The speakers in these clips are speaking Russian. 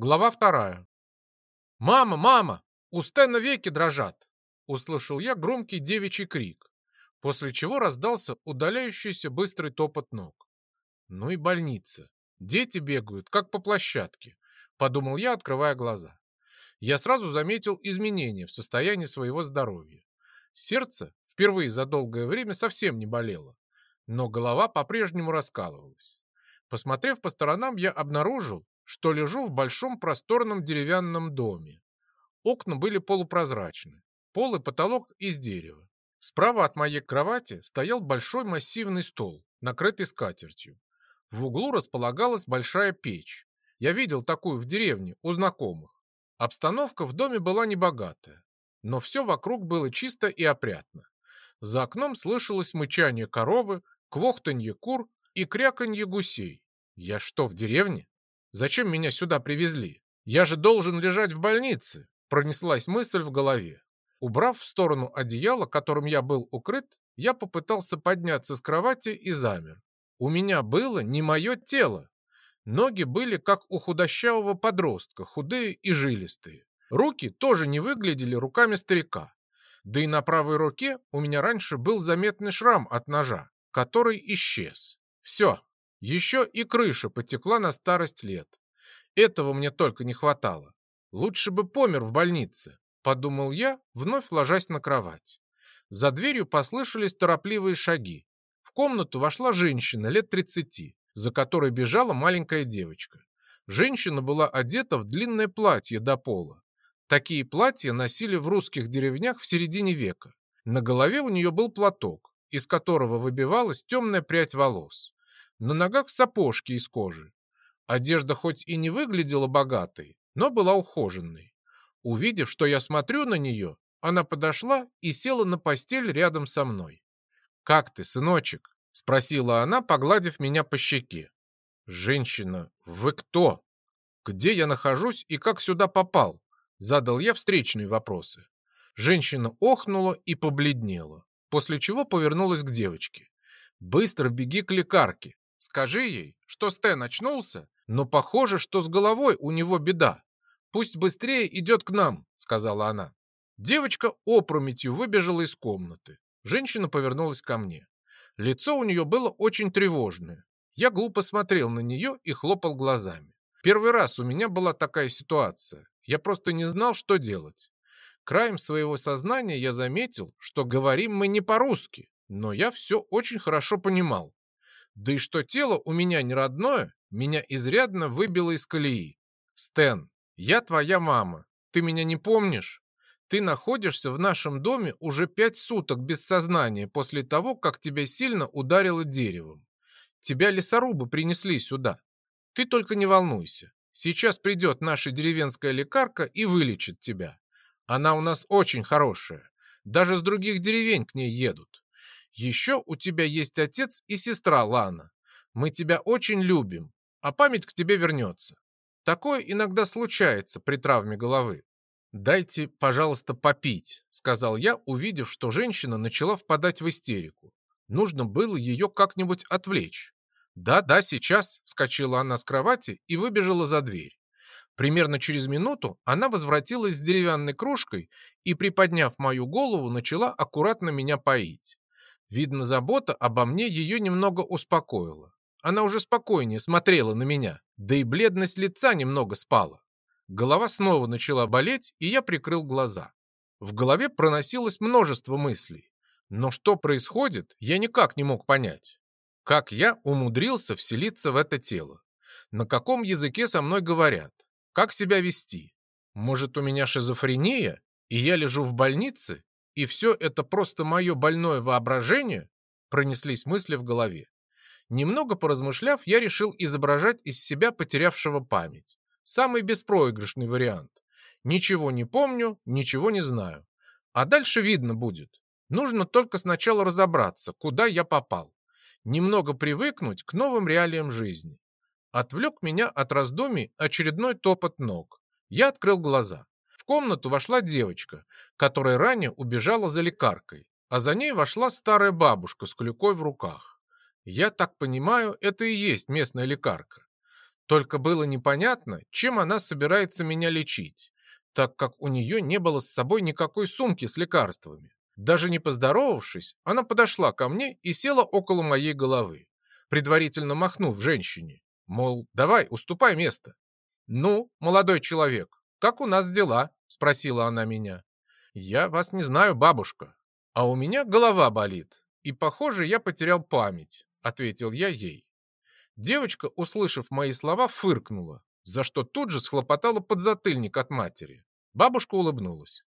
Глава вторая. «Мама, мама! У Стэна веки дрожат!» Услышал я громкий девичий крик, после чего раздался удаляющийся быстрый топот ног. Ну и больница. Дети бегают, как по площадке, подумал я, открывая глаза. Я сразу заметил изменения в состоянии своего здоровья. Сердце впервые за долгое время совсем не болело, но голова по-прежнему раскалывалась. Посмотрев по сторонам, я обнаружил, что лежу в большом просторном деревянном доме. Окна были полупрозрачны, пол и потолок из дерева. Справа от моей кровати стоял большой массивный стол, накрытый скатертью. В углу располагалась большая печь. Я видел такую в деревне у знакомых. Обстановка в доме была небогатая, но все вокруг было чисто и опрятно. За окном слышалось мычание коровы, квохтанье кур и кряканье гусей. Я что, в деревне? Зачем меня сюда привезли? Я же должен лежать в больнице, пронеслась мысль в голове. Убрав в сторону одеяло, которым я был укрыт, я попытался подняться с кровати и замер. У меня было не мое тело. Ноги были как у худощавого подростка, худые и жилистые. Руки тоже не выглядели руками старика. Да и на правой руке у меня раньше был заметный шрам от ножа, который исчез. Все, еще и крыша потекла на старость лет. Этого мне только не хватало. Лучше бы помер в больнице, подумал я, вновь ложась на кровать. За дверью послышались торопливые шаги. В комнату вошла женщина лет тридцати, за которой бежала маленькая девочка. Женщина была одета в длинное платье до пола. Такие платья носили в русских деревнях в середине века. На голове у нее был платок, из которого выбивалась темная прядь волос. На ногах сапожки из кожи. Одежда хоть и не выглядела богатой, но была ухоженной. Увидев, что я смотрю на нее, она подошла и села на постель рядом со мной. «Как ты, сыночек?» — спросила она, погладив меня по щеке. «Женщина, вы кто? Где я нахожусь и как сюда попал?» Задал я встречные вопросы. Женщина охнула и побледнела, после чего повернулась к девочке. «Быстро беги к лекарке. Скажи ей, что Стэн очнулся, но похоже, что с головой у него беда. Пусть быстрее идет к нам», — сказала она. Девочка опрометью выбежала из комнаты. Женщина повернулась ко мне. Лицо у нее было очень тревожное. Я глупо смотрел на нее и хлопал глазами. Первый раз у меня была такая ситуация. Я просто не знал, что делать. Краем своего сознания я заметил, что говорим мы не по-русски, но я все очень хорошо понимал. Да и что тело у меня не родное, меня изрядно выбило из колеи. Стэн, я твоя мама. Ты меня не помнишь? Ты находишься в нашем доме уже пять суток без сознания после того, как тебя сильно ударило деревом. Тебя лесорубы принесли сюда. Ты только не волнуйся. Сейчас придет наша деревенская лекарка и вылечит тебя. Она у нас очень хорошая. Даже с других деревень к ней едут. Еще у тебя есть отец и сестра Лана. Мы тебя очень любим, а память к тебе вернется. Такое иногда случается при травме головы. «Дайте, пожалуйста, попить», — сказал я, увидев, что женщина начала впадать в истерику. Нужно было ее как-нибудь отвлечь. «Да, да, сейчас», — вскочила она с кровати и выбежала за дверь. Примерно через минуту она возвратилась с деревянной кружкой и, приподняв мою голову, начала аккуратно меня поить. Видно, забота обо мне ее немного успокоила. Она уже спокойнее смотрела на меня, да и бледность лица немного спала. Голова снова начала болеть, и я прикрыл глаза. В голове проносилось множество мыслей. Но что происходит, я никак не мог понять. Как я умудрился вселиться в это тело? На каком языке со мной говорят? Как себя вести? Может, у меня шизофрения, и я лежу в больнице, и все это просто мое больное воображение? Пронеслись мысли в голове. Немного поразмышляв, я решил изображать из себя потерявшего память. Самый беспроигрышный вариант. Ничего не помню, ничего не знаю. А дальше видно будет. Нужно только сначала разобраться, куда я попал. Немного привыкнуть к новым реалиям жизни. Отвлек меня от раздумий очередной топот ног. Я открыл глаза комнату вошла девочка, которая ранее убежала за лекаркой, а за ней вошла старая бабушка с клюкой в руках. Я так понимаю, это и есть местная лекарка. Только было непонятно, чем она собирается меня лечить, так как у нее не было с собой никакой сумки с лекарствами. Даже не поздоровавшись, она подошла ко мне и села около моей головы, предварительно махнув женщине, мол, давай, уступай место. «Ну, молодой человек, как у нас дела?» – спросила она меня. «Я вас не знаю, бабушка, а у меня голова болит, и, похоже, я потерял память», – ответил я ей. Девочка, услышав мои слова, фыркнула, за что тут же схлопотала подзатыльник от матери. Бабушка улыбнулась.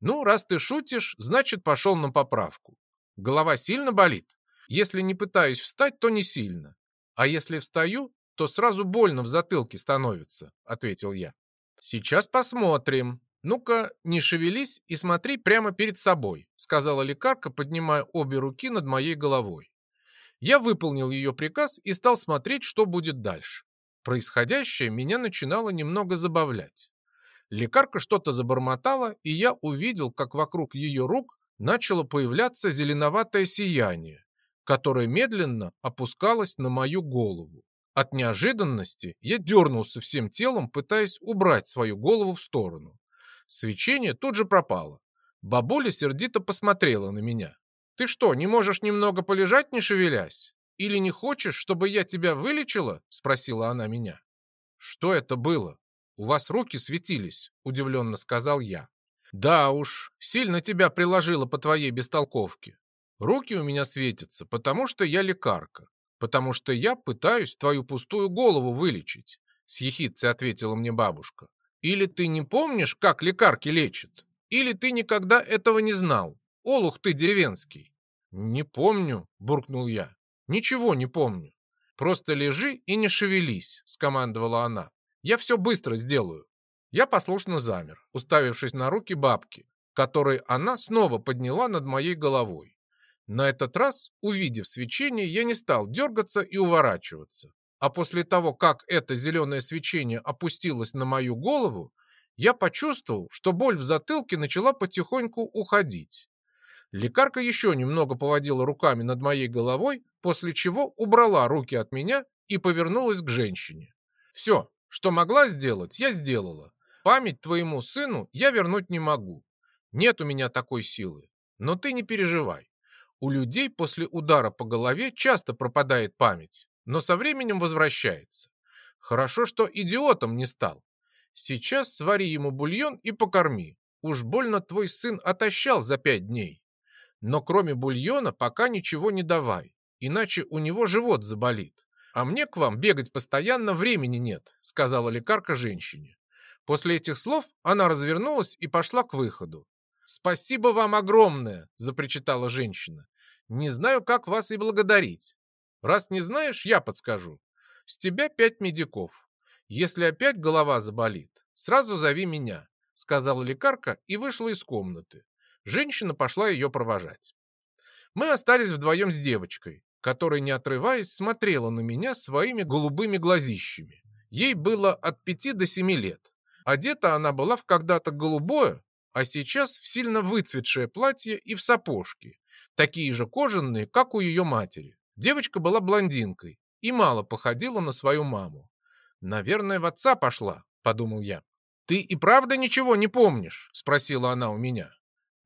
«Ну, раз ты шутишь, значит, пошел на поправку. Голова сильно болит? Если не пытаюсь встать, то не сильно. А если встаю, то сразу больно в затылке становится», — ответил я. «Сейчас посмотрим. Ну-ка, не шевелись и смотри прямо перед собой», — сказала лекарка, поднимая обе руки над моей головой. Я выполнил ее приказ и стал смотреть, что будет дальше. Происходящее меня начинало немного забавлять. Лекарка что-то забормотала, и я увидел, как вокруг ее рук начало появляться зеленоватое сияние, которое медленно опускалось на мою голову. От неожиданности я дернулся всем телом, пытаясь убрать свою голову в сторону. Свечение тут же пропало. Бабуля сердито посмотрела на меня. Ты что, не можешь немного полежать, не шевелясь? Или не хочешь, чтобы я тебя вылечила?» — спросила она меня. «Что это было? У вас руки светились», — удивленно сказал я. «Да уж, сильно тебя приложила по твоей бестолковке. Руки у меня светятся, потому что я лекарка, потому что я пытаюсь твою пустую голову вылечить», — с ехидцей ответила мне бабушка. «Или ты не помнишь, как лекарки лечат? Или ты никогда этого не знал? Олух ты деревенский!» «Не помню», — буркнул я. «Ничего не помню. Просто лежи и не шевелись», — скомандовала она. «Я все быстро сделаю». Я послушно замер, уставившись на руки бабки, которые она снова подняла над моей головой. На этот раз, увидев свечение, я не стал дергаться и уворачиваться. А после того, как это зеленое свечение опустилось на мою голову, я почувствовал, что боль в затылке начала потихоньку уходить. Лекарка еще немного поводила руками над моей головой, после чего убрала руки от меня и повернулась к женщине. «Все, что могла сделать, я сделала. Память твоему сыну я вернуть не могу. Нет у меня такой силы. Но ты не переживай. У людей после удара по голове часто пропадает память, но со временем возвращается. Хорошо, что идиотом не стал. Сейчас свари ему бульон и покорми. Уж больно твой сын отощал за пять дней. Но кроме бульона пока ничего не давай, иначе у него живот заболит. А мне к вам бегать постоянно времени нет, сказала лекарка женщине. После этих слов она развернулась и пошла к выходу. «Спасибо вам огромное!» – запричитала женщина. «Не знаю, как вас и благодарить. Раз не знаешь, я подскажу. С тебя пять медиков. Если опять голова заболит, сразу зови меня», – сказала лекарка и вышла из комнаты. Женщина пошла ее провожать. Мы остались вдвоем с девочкой, которая, не отрываясь, смотрела на меня своими голубыми глазищами. Ей было от пяти до семи лет. Одета она была в когда-то голубое, а сейчас в сильно выцветшее платье и в сапожки, такие же кожаные, как у ее матери. Девочка была блондинкой и мало походила на свою маму. «Наверное, в отца пошла», — подумал я. «Ты и правда ничего не помнишь?» — спросила она у меня.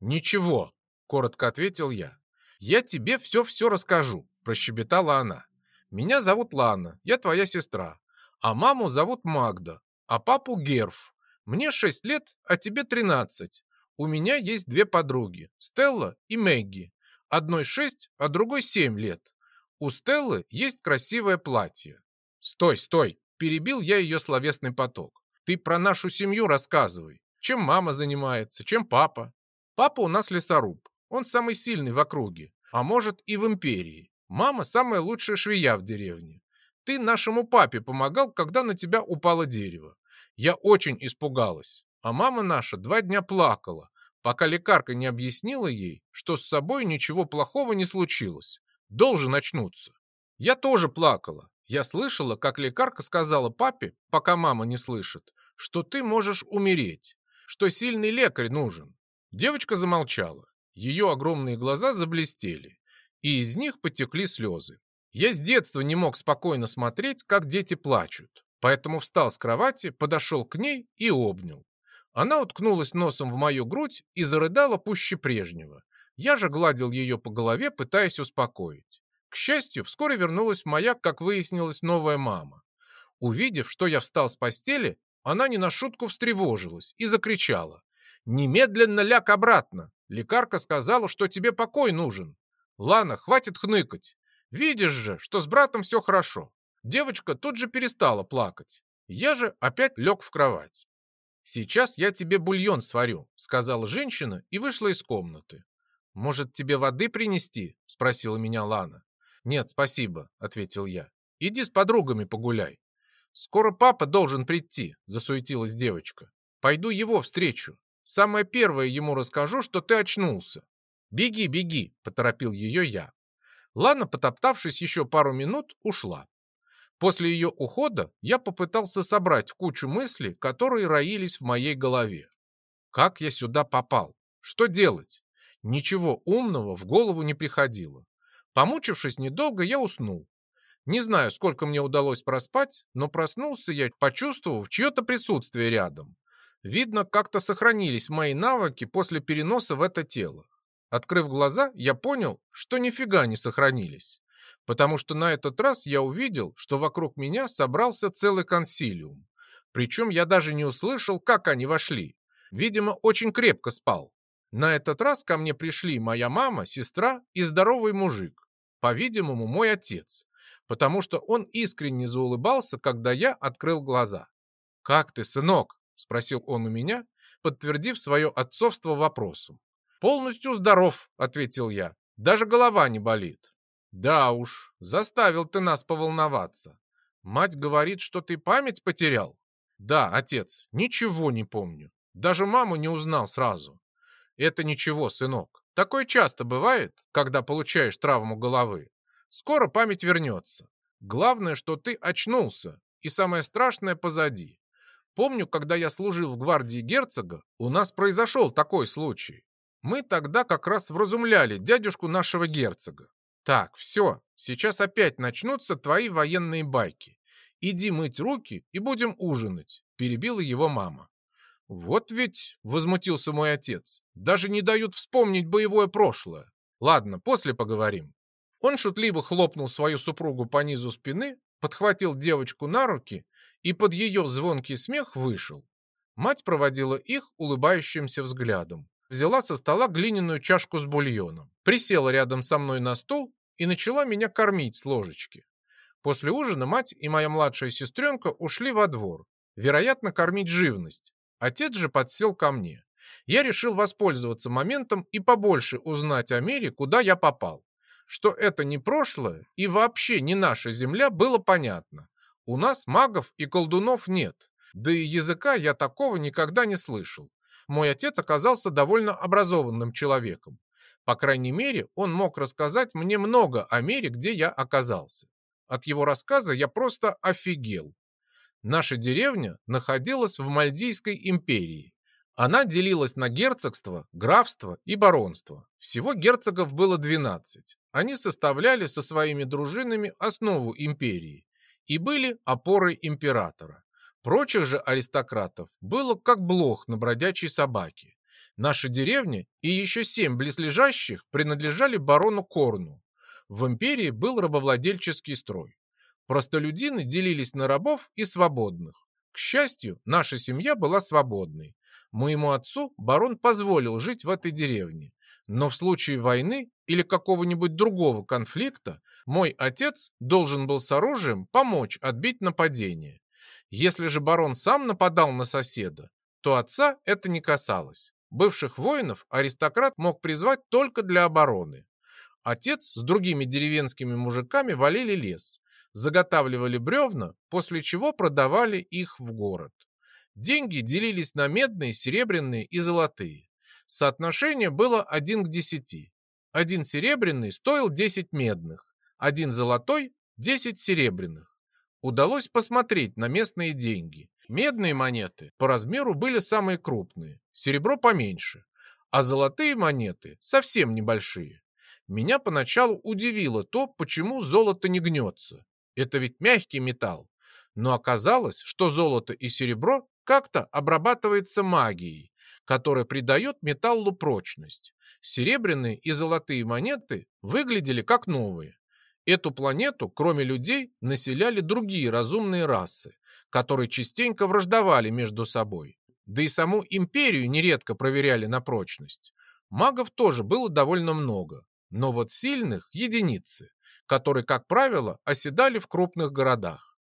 «Ничего», — коротко ответил я. «Я тебе все-все расскажу», — прощебетала она. «Меня зовут Лана, я твоя сестра, а маму зовут Магда, а папу Герф. Мне шесть лет, а тебе тринадцать. У меня есть две подруги, Стелла и Мэгги. Одной шесть, а другой семь лет. У Стеллы есть красивое платье». «Стой, стой!» – перебил я ее словесный поток. «Ты про нашу семью рассказывай. Чем мама занимается, чем папа?» Папа у нас лесоруб. Он самый сильный в округе, а может и в империи. Мама самая лучшая швея в деревне. Ты нашему папе помогал, когда на тебя упало дерево. Я очень испугалась, а мама наша два дня плакала, пока лекарка не объяснила ей, что с собой ничего плохого не случилось. Должен очнуться. Я тоже плакала. Я слышала, как лекарка сказала папе, пока мама не слышит, что ты можешь умереть, что сильный лекарь нужен. Девочка замолчала. Ее огромные глаза заблестели, и из них потекли слезы. Я с детства не мог спокойно смотреть, как дети плачут. Поэтому встал с кровати, подошел к ней и обнял. Она уткнулась носом в мою грудь и зарыдала пуще прежнего. Я же гладил ее по голове, пытаясь успокоить. К счастью, вскоре вернулась моя, как выяснилось, новая мама. Увидев, что я встал с постели, она не на шутку встревожилась и закричала. «Немедленно ляг обратно! Лекарка сказала, что тебе покой нужен. Лана, хватит хныкать. Видишь же, что с братом все хорошо». Девочка тут же перестала плакать. Я же опять лег в кровать. «Сейчас я тебе бульон сварю», — сказала женщина и вышла из комнаты. «Может, тебе воды принести?» — спросила меня Лана. «Нет, спасибо», — ответил я. «Иди с подругами погуляй». «Скоро папа должен прийти», — засуетилась девочка. «Пойду его встречу. Самое первое ему расскажу, что ты очнулся». «Беги, беги», — поторопил ее я. Лана, потоптавшись еще пару минут, ушла. После ее ухода я попытался собрать кучу мыслей, которые роились в моей голове. Как я сюда попал? Что делать? Ничего умного в голову не приходило. Помучившись недолго, я уснул. Не знаю, сколько мне удалось проспать, но проснулся я, почувствовав чье-то присутствие рядом. Видно, как-то сохранились мои навыки после переноса в это тело. Открыв глаза, я понял, что нифига не сохранились. Потому что на этот раз я увидел, что вокруг меня собрался целый консилиум. Причем я даже не услышал, как они вошли. Видимо, очень крепко спал. На этот раз ко мне пришли моя мама, сестра и здоровый мужик. По-видимому, мой отец потому что он искренне заулыбался, когда я открыл глаза. «Как ты, сынок?» – спросил он у меня, подтвердив свое отцовство вопросом. «Полностью здоров», – ответил я. «Даже голова не болит». «Да уж, заставил ты нас поволноваться. Мать говорит, что ты память потерял?» «Да, отец, ничего не помню. Даже маму не узнал сразу». «Это ничего, сынок. Такое часто бывает, когда получаешь травму головы. Скоро память вернется. Главное, что ты очнулся, и самое страшное позади. Помню, когда я служил в гвардии герцога, у нас произошел такой случай. Мы тогда как раз вразумляли дядюшку нашего герцога. Так, все, сейчас опять начнутся твои военные байки. Иди мыть руки и будем ужинать, перебила его мама. Вот ведь, возмутился мой отец, даже не дают вспомнить боевое прошлое. Ладно, после поговорим. Он шутливо хлопнул свою супругу по низу спины, подхватил девочку на руки и под ее звонкий смех вышел. Мать проводила их улыбающимся взглядом. Взяла со стола глиняную чашку с бульоном, присела рядом со мной на стол и начала меня кормить с ложечки. После ужина мать и моя младшая сестренка ушли во двор, вероятно, кормить живность. Отец же подсел ко мне. Я решил воспользоваться моментом и побольше узнать о мире, куда я попал. Что это не прошлое и вообще не наша земля, было понятно. У нас магов и колдунов нет, да и языка я такого никогда не слышал. Мой отец оказался довольно образованным человеком. По крайней мере, он мог рассказать мне много о мире, где я оказался. От его рассказа я просто офигел. Наша деревня находилась в Мальдийской империи. Она делилась на герцогство, графство и баронство. Всего герцогов было 12. Они составляли со своими дружинами основу империи и были опорой императора. Прочих же аристократов было как блох на бродячей собаке. Наша деревня и еще семь близлежащих принадлежали барону Корну. В империи был рабовладельческий строй. Простолюдины делились на рабов и свободных. К счастью, наша семья была свободной. Моему отцу барон позволил жить в этой деревне. Но в случае войны или какого-нибудь другого конфликта мой отец должен был с оружием помочь отбить нападение. Если же барон сам нападал на соседа, то отца это не касалось. Бывших воинов аристократ мог призвать только для обороны. Отец с другими деревенскими мужиками валили лес, заготавливали бревна, после чего продавали их в город. Деньги делились на медные, серебряные и золотые. Соотношение было 1 к 10. Один серебряный стоил 10 медных, один золотой – 10 серебряных. Удалось посмотреть на местные деньги. Медные монеты по размеру были самые крупные, серебро поменьше, а золотые монеты совсем небольшие. Меня поначалу удивило то, почему золото не гнется. Это ведь мягкий металл. Но оказалось, что золото и серебро как-то обрабатывается магией, которая придает металлу прочность. Серебряные и золотые монеты выглядели как новые. Эту планету, кроме людей, населяли другие разумные расы, которые частенько враждовали между собой. Да и саму империю нередко проверяли на прочность. Магов тоже было довольно много, но вот сильных – единицы, которые, как правило, оседали в крупных городах.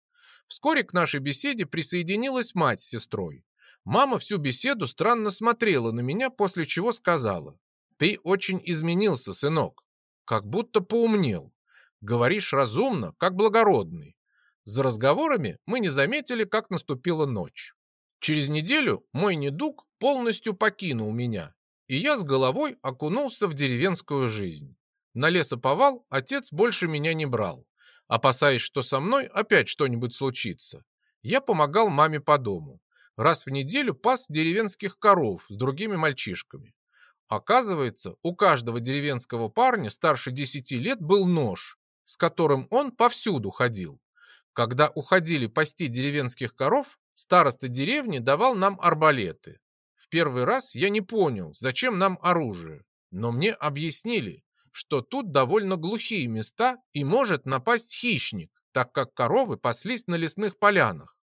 Вскоре к нашей беседе присоединилась мать с сестрой. Мама всю беседу странно смотрела на меня, после чего сказала, «Ты очень изменился, сынок, как будто поумнел. Говоришь разумно, как благородный». За разговорами мы не заметили, как наступила ночь. Через неделю мой недуг полностью покинул меня, и я с головой окунулся в деревенскую жизнь. На лесоповал отец больше меня не брал, опасаясь, что со мной опять что-нибудь случится. Я помогал маме по дому. Раз в неделю пас деревенских коров с другими мальчишками. Оказывается, у каждого деревенского парня старше 10 лет был нож, с которым он повсюду ходил. Когда уходили пасти деревенских коров, староста деревни давал нам арбалеты. В первый раз я не понял, зачем нам оружие, но мне объяснили, что тут довольно глухие места и может напасть хищник, так как коровы паслись на лесных полянах.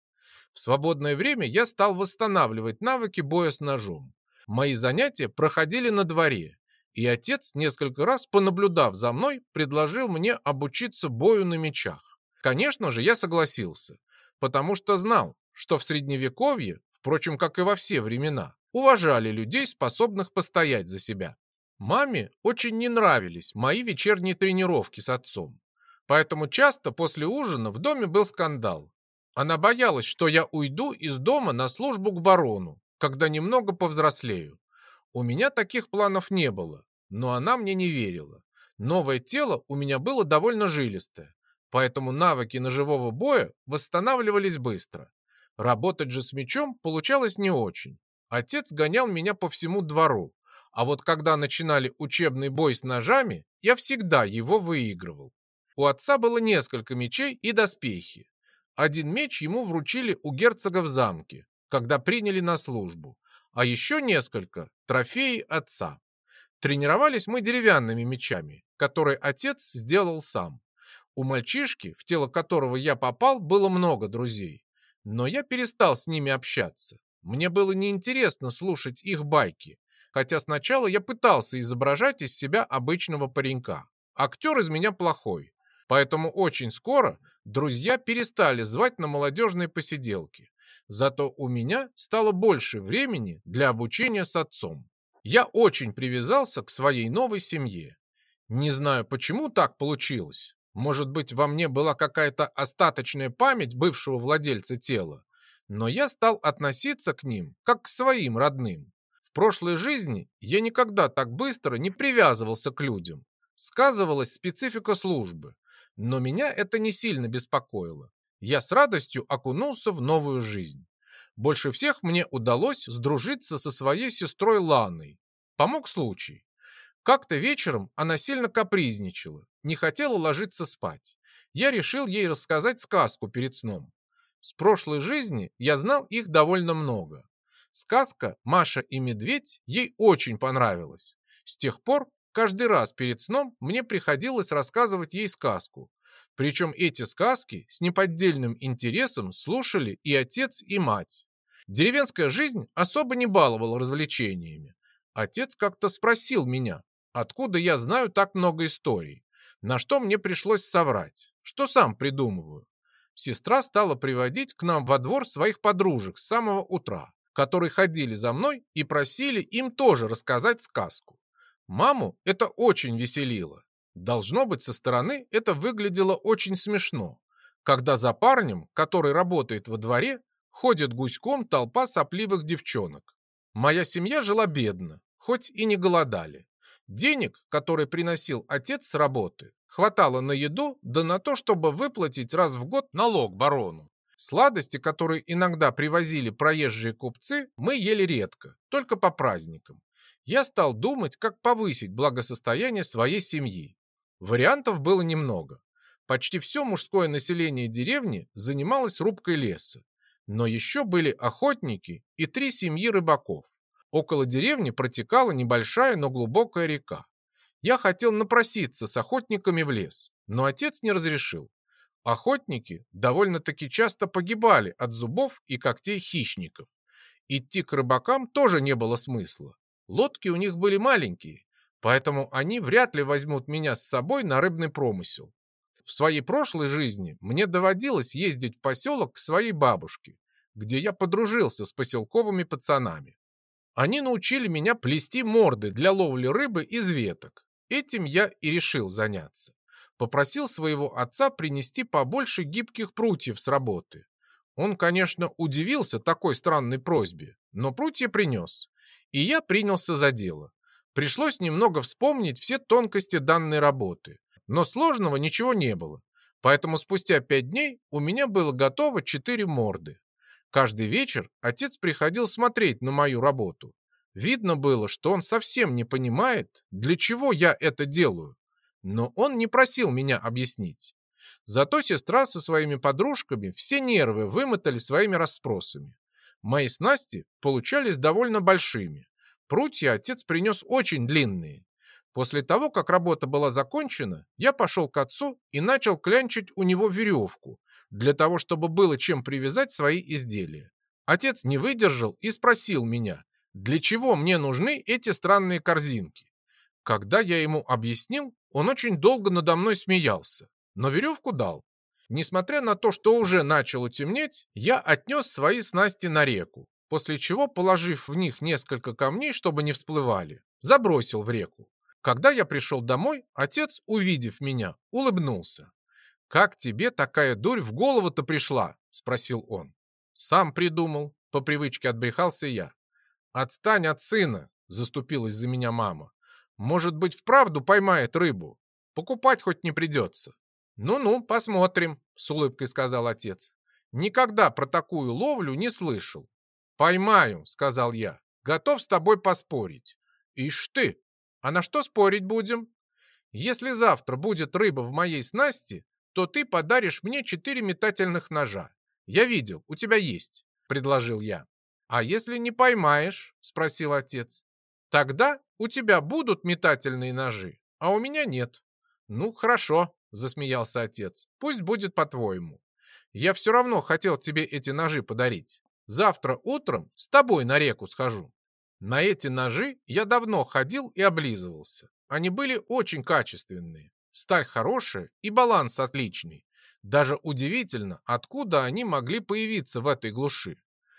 В свободное время я стал восстанавливать навыки боя с ножом. Мои занятия проходили на дворе, и отец, несколько раз понаблюдав за мной, предложил мне обучиться бою на мечах. Конечно же, я согласился, потому что знал, что в Средневековье, впрочем, как и во все времена, уважали людей, способных постоять за себя. Маме очень не нравились мои вечерние тренировки с отцом. Поэтому часто после ужина в доме был скандал. Она боялась, что я уйду из дома на службу к барону, когда немного повзрослею. У меня таких планов не было, но она мне не верила. Новое тело у меня было довольно жилистое, поэтому навыки ножевого боя восстанавливались быстро. Работать же с мечом получалось не очень. Отец гонял меня по всему двору, а вот когда начинали учебный бой с ножами, я всегда его выигрывал. У отца было несколько мечей и доспехи. Один меч ему вручили у герцога в замке, когда приняли на службу, а еще несколько – трофеи отца. Тренировались мы деревянными мечами, которые отец сделал сам. У мальчишки, в тело которого я попал, было много друзей, но я перестал с ними общаться. Мне было неинтересно слушать их байки, хотя сначала я пытался изображать из себя обычного паренька. Актер из меня плохой, поэтому очень скоро друзья перестали звать на молодежные посиделки. Зато у меня стало больше времени для обучения с отцом. Я очень привязался к своей новой семье. Не знаю, почему так получилось. Может быть, во мне была какая-то остаточная память бывшего владельца тела, но я стал относиться к ним как к своим родным. В прошлой жизни я никогда так быстро не привязывался к людям. Сказывалась специфика службы. Но меня это не сильно беспокоило. Я с радостью окунулся в новую жизнь. Больше всех мне удалось сдружиться со своей сестрой Ланой. Помог случай. Как-то вечером она сильно капризничала, не хотела ложиться спать. Я решил ей рассказать сказку перед сном. С прошлой жизни я знал их довольно много. Сказка «Маша и медведь» ей очень понравилась. С тех пор каждый раз перед сном мне приходилось рассказывать ей сказку. Причем эти сказки с неподдельным интересом слушали и отец, и мать. Деревенская жизнь особо не баловала развлечениями. Отец как-то спросил меня, откуда я знаю так много историй, на что мне пришлось соврать, что сам придумываю. Сестра стала приводить к нам во двор своих подружек с самого утра которые ходили за мной и просили им тоже рассказать сказку. Маму это очень веселило. Должно быть, со стороны это выглядело очень смешно, когда за парнем, который работает во дворе, ходит гуськом толпа сопливых девчонок. Моя семья жила бедно, хоть и не голодали. Денег, которые приносил отец с работы, хватало на еду, да на то, чтобы выплатить раз в год налог барону. Сладости, которые иногда привозили проезжие купцы, мы ели редко, только по праздникам. Я стал думать, как повысить благосостояние своей семьи. Вариантов было немного. Почти все мужское население деревни занималось рубкой леса. Но еще были охотники и три семьи рыбаков. Около деревни протекала небольшая, но глубокая река. Я хотел напроситься с охотниками в лес, но отец не разрешил. Охотники довольно-таки часто погибали от зубов и когтей хищников. Идти к рыбакам тоже не было смысла. Лодки у них были маленькие, поэтому они вряд ли возьмут меня с собой на рыбный промысел. В своей прошлой жизни мне доводилось ездить в поселок к своей бабушке, где я подружился с поселковыми пацанами. Они научили меня плести морды для ловли рыбы из веток. Этим я и решил заняться попросил своего отца принести побольше гибких прутьев с работы. Он, конечно, удивился такой странной просьбе, но прутья принес. И я принялся за дело. Пришлось немного вспомнить все тонкости данной работы. Но сложного ничего не было. Поэтому спустя пять дней у меня было готово четыре морды. Каждый вечер отец приходил смотреть на мою работу. Видно было, что он совсем не понимает, для чего я это делаю. Но он не просил меня объяснить. Зато сестра со своими подружками все нервы вымотали своими расспросами. Мои снасти получались довольно большими. Прутья отец принес очень длинные. После того, как работа была закончена, я пошел к отцу и начал клянчить у него веревку, для того, чтобы было чем привязать свои изделия. Отец не выдержал и спросил меня, для чего мне нужны эти странные корзинки. Когда я ему объяснил, он очень долго надо мной смеялся, но веревку дал. Несмотря на то, что уже начало темнеть, я отнес свои снасти на реку, после чего, положив в них несколько камней, чтобы не всплывали, забросил в реку. Когда я пришел домой, отец, увидев меня, улыбнулся. «Как тебе такая дурь в голову-то пришла?» – спросил он. «Сам придумал», – по привычке отбрехался я. «Отстань от сына», – заступилась за меня мама. Может быть, вправду поймает рыбу. Покупать хоть не придется. Ну-ну, посмотрим, с улыбкой сказал отец. Никогда про такую ловлю не слышал. Поймаю, сказал я. Готов с тобой поспорить. Ишь ты, а на что спорить будем? Если завтра будет рыба в моей снасти, то ты подаришь мне четыре метательных ножа. Я видел, у тебя есть, предложил я. А если не поймаешь, спросил отец. Тогда у тебя будут метательные ножи, а у меня нет. Ну, хорошо, засмеялся отец. Пусть будет по-твоему. Я все равно хотел тебе эти ножи подарить. Завтра утром с тобой на реку схожу. На эти ножи я давно ходил и облизывался. Они были очень качественные. Сталь хорошая и баланс отличный. Даже удивительно, откуда они могли появиться в этой глуши.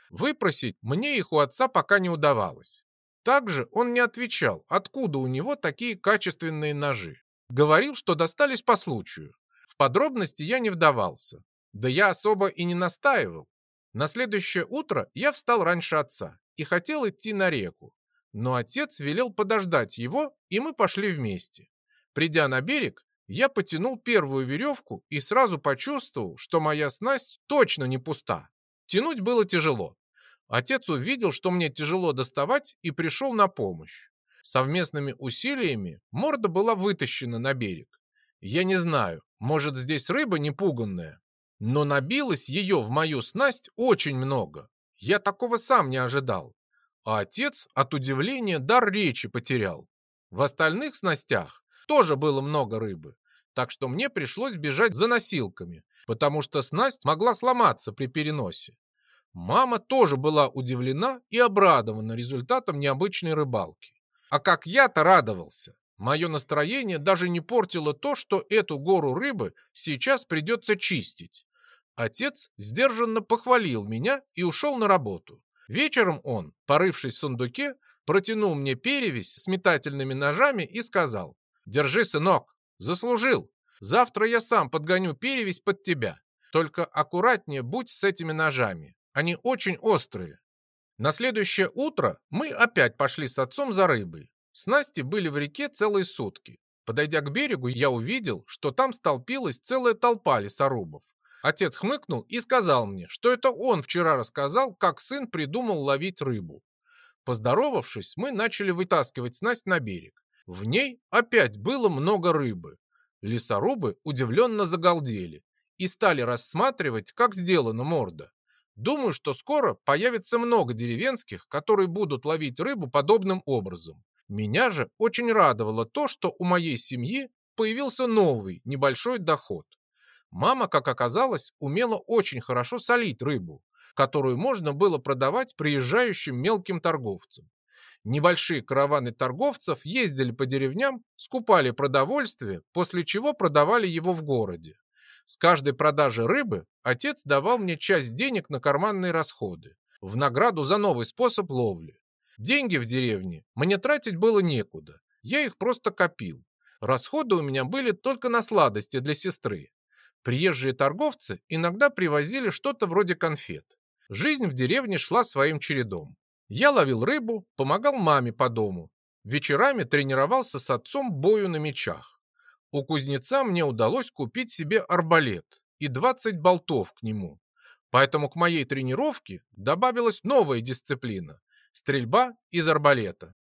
Выпросить мне их у отца пока не удавалось. Также он не отвечал, откуда у него такие качественные ножи. Говорил, что достались по случаю. В подробности я не вдавался. Да я особо и не настаивал. На следующее утро я встал раньше отца и хотел идти на реку. Но отец велел подождать его, и мы пошли вместе. Придя на берег, я потянул первую веревку и сразу почувствовал, что моя снасть точно не пуста. Тянуть было тяжело. Отец увидел, что мне тяжело доставать, и пришел на помощь. Совместными усилиями морда была вытащена на берег. Я не знаю, может здесь рыба непуганная, но набилось ее в мою снасть очень много. Я такого сам не ожидал. А отец от удивления дар речи потерял. В остальных снастях тоже было много рыбы, так что мне пришлось бежать за носилками, потому что снасть могла сломаться при переносе. Мама тоже была удивлена и обрадована результатом необычной рыбалки. А как я-то радовался. Мое настроение даже не портило то, что эту гору рыбы сейчас придется чистить. Отец сдержанно похвалил меня и ушел на работу. Вечером он, порывшись в сундуке, протянул мне перевязь с метательными ножами и сказал, «Держи, сынок, заслужил. Завтра я сам подгоню перевязь под тебя. Только аккуратнее будь с этими ножами. Они очень острые. На следующее утро мы опять пошли с отцом за рыбой. Снасти были в реке целые сутки. Подойдя к берегу, я увидел, что там столпилась целая толпа лесорубов. Отец хмыкнул и сказал мне, что это он вчера рассказал, как сын придумал ловить рыбу. Поздоровавшись, мы начали вытаскивать снасть на берег. В ней опять было много рыбы. Лесорубы удивленно загалдели и стали рассматривать, как сделана морда. Думаю, что скоро появится много деревенских, которые будут ловить рыбу подобным образом. Меня же очень радовало то, что у моей семьи появился новый небольшой доход. Мама, как оказалось, умела очень хорошо солить рыбу, которую можно было продавать приезжающим мелким торговцам. Небольшие караваны торговцев ездили по деревням, скупали продовольствие, после чего продавали его в городе. С каждой продажи рыбы отец давал мне часть денег на карманные расходы, в награду за новый способ ловли. Деньги в деревне мне тратить было некуда, я их просто копил. Расходы у меня были только на сладости для сестры. Приезжие торговцы иногда привозили что-то вроде конфет. Жизнь в деревне шла своим чередом. Я ловил рыбу, помогал маме по дому. Вечерами тренировался с отцом бою на мечах. У кузнеца мне удалось купить себе арбалет и 20 болтов к нему. Поэтому к моей тренировке добавилась новая дисциплина – стрельба из арбалета.